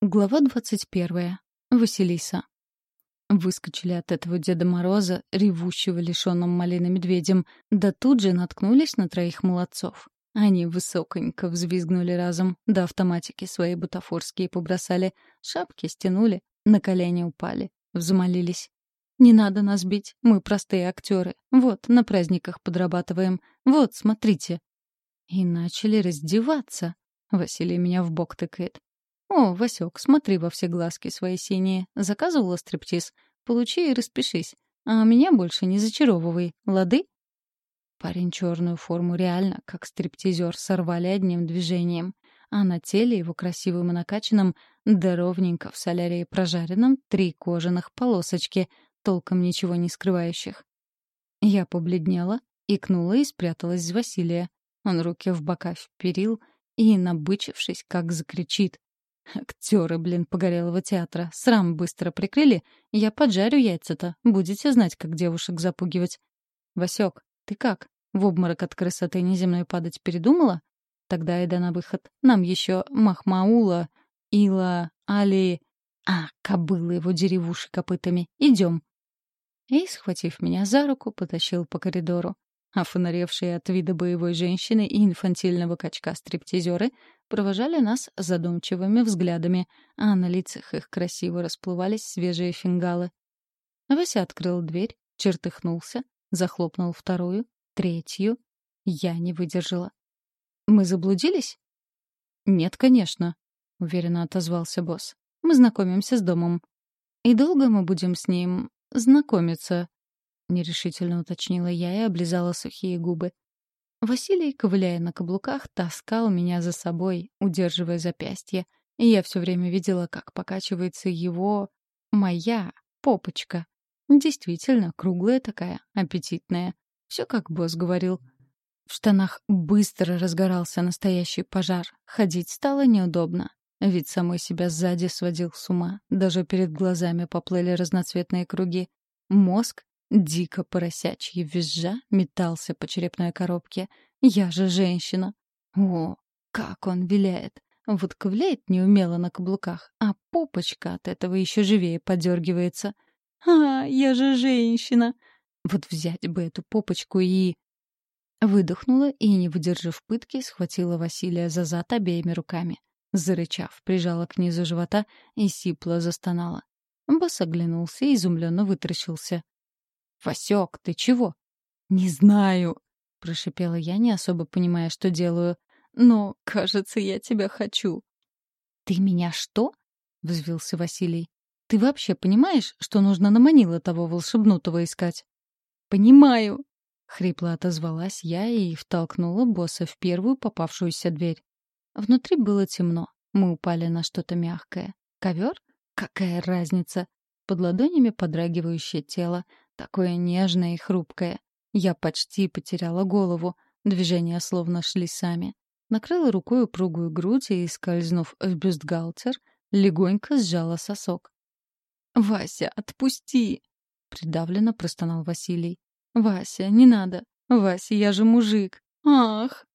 Глава двадцать первая. Василиса. Выскочили от этого Деда Мороза, ревущего лишенным малины медведем, да тут же наткнулись на троих молодцов. Они высоконько взвизгнули разом, да автоматики свои бутафорские побросали, шапки стянули, на колени упали, взмолились. «Не надо нас бить, мы простые актеры. Вот, на праздниках подрабатываем. Вот, смотрите». И начали раздеваться. Василий меня в бок тыкает. «О, Васек, смотри во все глазки свои синие. Заказывала стриптиз. Получи и распишись. А меня больше не зачаровывай. Лады?» Парень черную форму реально, как стриптизер, сорвали одним движением. А на теле его красивым и накачанным, да ровненько в солярии прожаренном, три кожаных полосочки, толком ничего не скрывающих. Я побледнела, икнула и спряталась с Василия. Он руки в бока вперил и, набычившись, как закричит. Актеры, блин, погорелого театра. Срам быстро прикрыли. Я поджарю яйца-то. Будете знать, как девушек запугивать. Васек, ты как? В обморок от красоты неземной падать передумала? Тогда ида на выход. Нам еще Махмаула, Ила, Али... А, кобылы его деревуши копытами. Идем. И, схватив меня за руку, потащил по коридору. А фонаревшие от вида боевой женщины и инфантильного качка-стриптизеры провожали нас задумчивыми взглядами, а на лицах их красиво расплывались свежие фингалы. Вася открыл дверь, чертыхнулся, захлопнул вторую, третью. Я не выдержала. «Мы заблудились?» «Нет, конечно», — уверенно отозвался босс. «Мы знакомимся с домом». «И долго мы будем с ним знакомиться?» — нерешительно уточнила я и облизала сухие губы. Василий, ковыляя на каблуках, таскал меня за собой, удерживая запястье, и я все время видела, как покачивается его... моя попочка. Действительно, круглая такая, аппетитная. Все как босс говорил. В штанах быстро разгорался настоящий пожар. Ходить стало неудобно. Вид самой себя сзади сводил с ума. Даже перед глазами поплыли разноцветные круги. Мозг Дико поросячьи визжа метался по черепной коробке. Я же женщина. О, как он виляет. Вот ковляет неумело на каблуках, а попочка от этого еще живее подергивается. А, я же женщина. Вот взять бы эту попочку и... Выдохнула и, не выдержав пытки, схватила Василия за зад обеими руками. Зарычав, прижала к низу живота и сипло застонала. Босс оглянулся и изумленно вытаращился. «Васек, ты чего?» «Не знаю», — прошипела я, не особо понимая, что делаю. «Но, кажется, я тебя хочу». «Ты меня что?» — взвился Василий. «Ты вообще понимаешь, что нужно на Манила того волшебнутого искать?» «Понимаю», — хрипло отозвалась я и втолкнула босса в первую попавшуюся дверь. Внутри было темно. Мы упали на что-то мягкое. Ковер? Какая разница? Под ладонями подрагивающее тело, Такое нежное и хрупкое. Я почти потеряла голову. Движения словно шли сами. Накрыла рукой упругую грудь и, скользнув в бюстгальтер, легонько сжала сосок. «Вася, отпусти!» — придавленно простонал Василий. «Вася, не надо! Вася, я же мужик! Ах!»